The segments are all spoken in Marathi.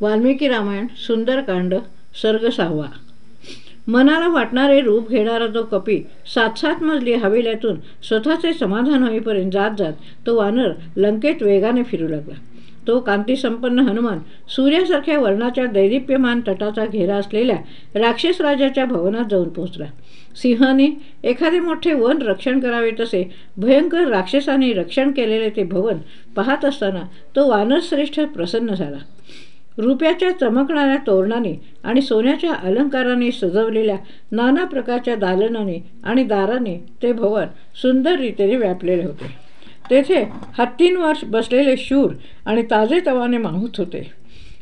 वाल्मिकी रामायण सुंदरकांड सर्ग सहावा मनाला वाटणारे रूप घेणारा तो कपी सात सात मजली हवेल्यातून स्वतःचे समाधान होईपर्यंत जात जात तो वानर लंकेत वेगाने फिरू लागला. तो कांतीसंपन्न हनुमान सूर्यासारख्या वर्णाच्या दैदिप्यमान तटाचा घेरा असलेल्या राक्षस राजाच्या भवनात जाऊन पोहोचला. सिंहाने एखादे मोठे वन रक्षण करावे तसे भयंकर राक्षसाने रक्षण केलेले ते भवन पाहत असताना तो वानरश्रेष्ठ प्रसन्न झाला. रुपयाच्या चमकणाऱ्या तोरणाने आणि सोन्याच्या अलंकाराने सजवलेल्या नाना प्रकारच्या दालनाने आणि दाराने ते भवन सुंदर रीतीने व्यापलेले होते. तेथे हत्तींवर बसलेले शूर आणि ताजे तवाने माहूत होते.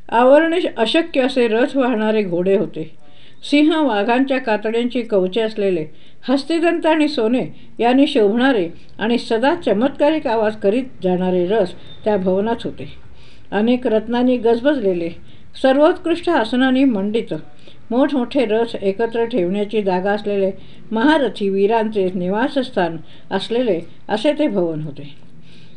आवरणे अशक्य असे रथ वाहणारे घोडे होते. सिंह वाघांच्या कातड्यांची कवचे असलेले हस्तिदंत आणि सोने यांनी शोभणारे आणि सदा चमत्कारिक आवाज करीत जाणारे रस त्या भवनात होते. अनेक रत्नांनी गजबजलेले सर्वोत्कृष्ट आसनांनी मंडित मोठमोठे रथ एकत्र ठेवण्याची जागा असलेले महारथी वीरांचे निवासस्थान असलेले असे ते भवन होते.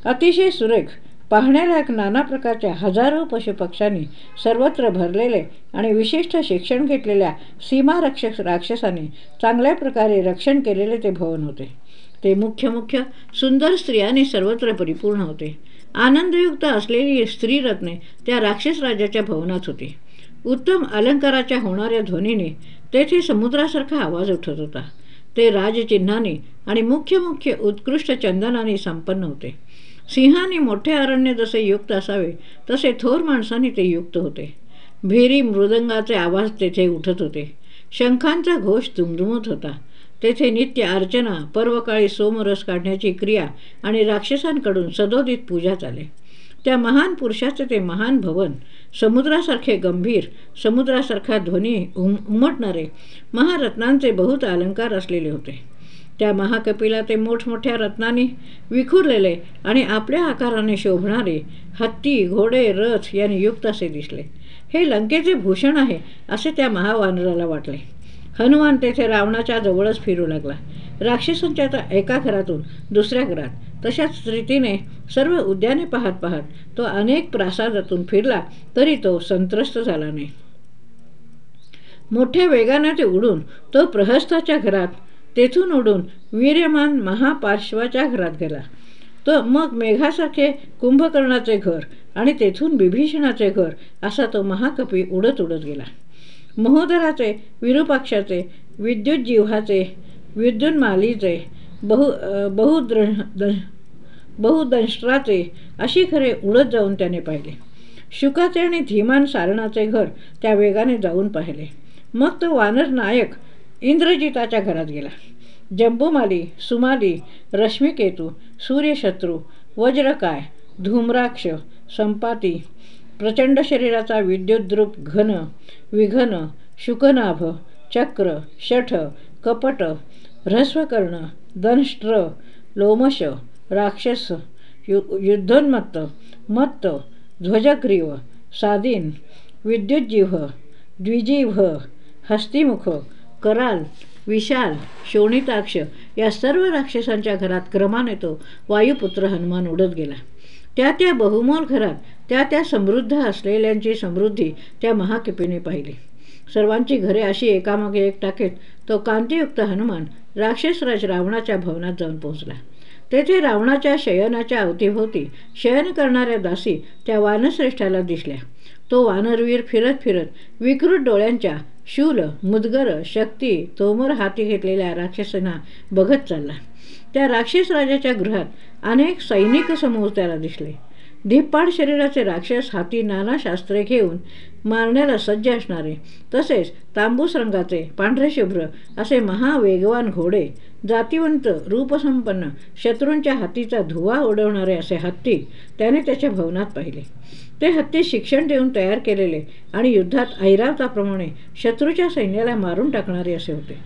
अतिशय सुरेख पाहण्यालायक नाना प्रकारच्या हजारो पशुपक्ष्यांनी सर्वत्र भरलेले आणि विशिष्ट शिक्षण घेतलेल्या सीमारक्षक राक्षसाने चांगल्या प्रकारे रक्षण केलेले ते भवन होते. ते मुख्य मुख्य सुंदर स्त्रियांनी सर्वत्र परिपूर्ण होते. आनंदयुक्त असलेली स्त्रीरत्ने त्या राक्षस राजाच्या भवनात होती. उत्तम अलंकाराच्या होणाऱ्या ध्वनीने तेथे समुद्रासारखा आवाज उठत होता. ते राजचिन्हाने आणि मुख्य मुख्य उत्कृष्ट चंदनाने संपन्न होते. सिंहाने मोठे अरण्य जसे युक्त असावे तसे थोर माणसाने ते युक्त होते. भेरी मृदंगाचे आवाज तेथे उठत होते. शंखांचा घोष दुमदुमत होता. तेथे नित्य अर्चना पर्वकाळी सोमरस काढण्याची क्रिया आणि राक्षसांकडून सदोदित पूजा चाले. त्या महान पुरुषाचे ते महान भवन समुद्रासारखे गंभीर समुद्रासारखा ध्वनी उम उमटणारे महारत्नांचे बहुत अलंकार असलेले होते. त्या महाकपिला ते मोठमोठ्या रत्नांनी विखुरलेले आणि आपल्या आकाराने शोभणारे हत्ती घोडे रथ यांनी युक्त असे दिसले. हे लंकेचे भूषण आहे असे त्या महावानराला वाटले. हनुमान तेथे रावणाच्या जवळच फिरू लागला. राक्षसांच्या एका घरातून दुसऱ्या घरात तशाच रीतीने सर्व उद्याने पाहत पाहत तो अनेक प्रासादातून फिरला तरी तो संत्रस्त झाला नाही. मोठ्या वेगाने ते उडून तो प्रहस्ताच्या घरात तेथून उडून वीर्यमान महापार्श्वाच्या घरात गेला. तो मग मेघासारखे कुंभकर्णाचे घर आणि तेथून बिभीषणाचे घर असा तो महाकपी उडत उडत गेला. महोदराचे विरूपाक्षाचे विद्युत जीव्हाचे विद्युन्मालीचे बहु बहुद्र अशी खरे उडत जाऊन त्याने पाहिले. शुकाचे आणि धीमान सारणाचे घर त्या वेगाने जाऊन पाहिले. मग तो वानर नायक इंद्रजिताच्या घरात गेला. जम्बुमाली सुमाली रश्मिकेतू सूर्यशत्रू वज्रकाय धूम्राक्ष संपाती प्रचंड शरीराचा विद्युद्रूप घन विघन शुकनाभ चक्र शठ कपट ह्रस्वकर्ण दंष्ट्र लोमश राक्षस यु युद्धोन्मत्त मत्त ध्वजग्रीव साधीन विद्युज्जीव द्विजीव्ह हस्तिमुख कराल विशाल शोणिताक्ष या सर्व राक्षसांच्या घरात क्रमाने तो वायुपुत्र हनुमान उडत गेला. त्या त्या बहुमोल घरात त्या त्या समृद्ध असलेल्यांची समृद्धी त्या महाकिपीने पाहिली. सर्वांची घरे अशी एकामागे एक टाकेत तो कांतियुक्त हनुमान राक्षसराज रावणाच्या भवनात जाऊन पोहोचला. तेथे रावणाच्या शयनाच्या अवतीभोवती शयन करणाऱ्या दासी त्या वानश्रेष्ठाला दिसल्या. तो वानरवीर फिरत फिरत विकृत डोळ्यांच्या शूल मुदगर शक्ती तोमर हाती घेतलेल्या राक्षसांना बघत चालला. त्या राक्षस राजाच्या गृहात अनेक सैनिक समूह त्याला दिसले. धिप्पाड शरीराचे राक्षस हाती नाना शास्त्रे घेऊन मारण्याला सज्ज असणारे तसेच तांबूस रंगाचे पांढरे शुभ्र असे महावेगवान घोडे जातिवंत रूपसंपन्न शत्रूंच्या हातीचा धुवा उडवणारे असे हत्ती त्याने त्याच्या भवनात पाहिले. ते हत्ती शिक्षण देऊन तयार केलेले आणि युद्धात ऐरावताप्रमाणे शत्रूच्या सैन्याला मारून टाकणारे असे होते.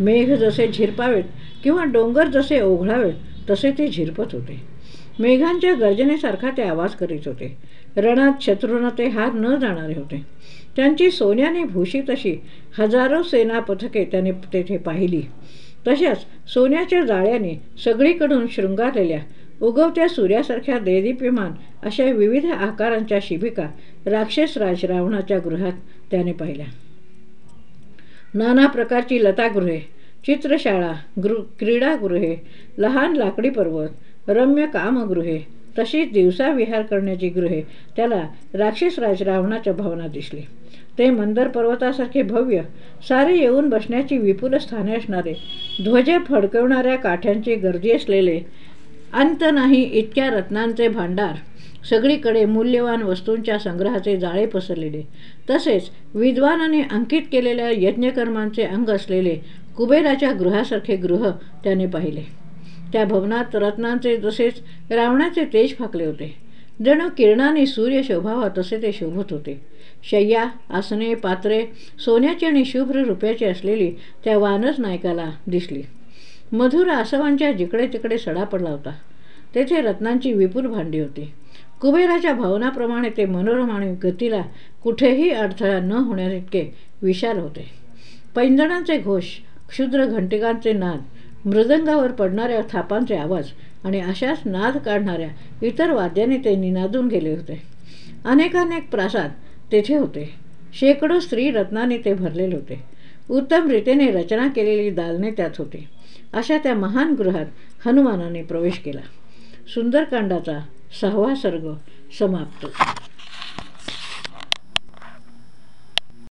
मेघ जसे झिरपावेत किंवा डोंगर जसे ओघळावेत तसे ते झिरपत होते. मेघांच्या गर्जनेसारखा ते आवाज करीत होते. रणात शत्रूंना ते हार न जाणारे होते. त्यांची सोन्याने भूषित अशी हजारो सेना पथके त्याने तेथे पाहिली. तशाच सोन्याच्या जाळ्याने सगळीकडून शृंगारलेल्या उगवत्या सूर्यासारख्या देदीप्यमान अशा विविध आकारांच्या शिबिका राक्षसराज रावणाच्या गृहात त्याने पाहिल्या. नाना प्रकारची लतागृहे चित्रशाळा गृ क्रीडागृहे लहान लाकडी पर्वत रम्य कामगृहे. तशीच दिवसा विहार करण्याची गृहे. त्याला राक्षसराज रावणाच्या भावना दिसली. ते मंदर पर्वतासारखे भव्य सारे येऊन बसण्याची विपुल स्थाने असणारे ध्वज फडकवणाऱ्या काठ्यांची गर्दी असलेले अंत नाही इतक्या रत्नांचे भांडार सगळीकडे मूल्यवान वस्तूंच्या संग्रहाचे जाळे पसरलेले तसेच विद्वानाने अंकित केलेल्या यज्ञकर्मांचे अंग असलेले कुबेराच्या गृहासारखे गृह त्याने पाहिले. त्या भवनात रत्नांचे तसेच रावणाचे तेज फाकले होते. जणू किरणाने सूर्य शोभावा तसे ते शोभत होते. शय्या आसने पात्रे सोन्याची आणि शुभ्र रुपयाची असलेली त्या वानर नायकाला दिसली. मधुर आसवांच्या जिकडे तिकडे सडा पडला होता. तेथे रत्नांची विपुल भांडी होती. कुबेराच्या भावनाप्रमाणे ते मनोरम आणि गतीला कुठेही अडथळा न होण्याइतके विशाल होते. पैंजणांचे घोष क्षुद्र घंटिकांचे नाद मृदंगावर पडणाऱ्या थापांचे आवाज आणि अशाच नाद काढणाऱ्या इतर वाद्याने ते निनादून गेले होते. अनेकानेक प्रासाद तेथे होते. शेकडो स्त्री रत्नाने ते भरलेले होते. उत्तम रीतीने रचना केलेली दालने त्यात होती. अशा त्या महान गृहात हनुमानाने प्रवेश केला. सुंदरकांडाचा सहावा सर्ग समाप्त.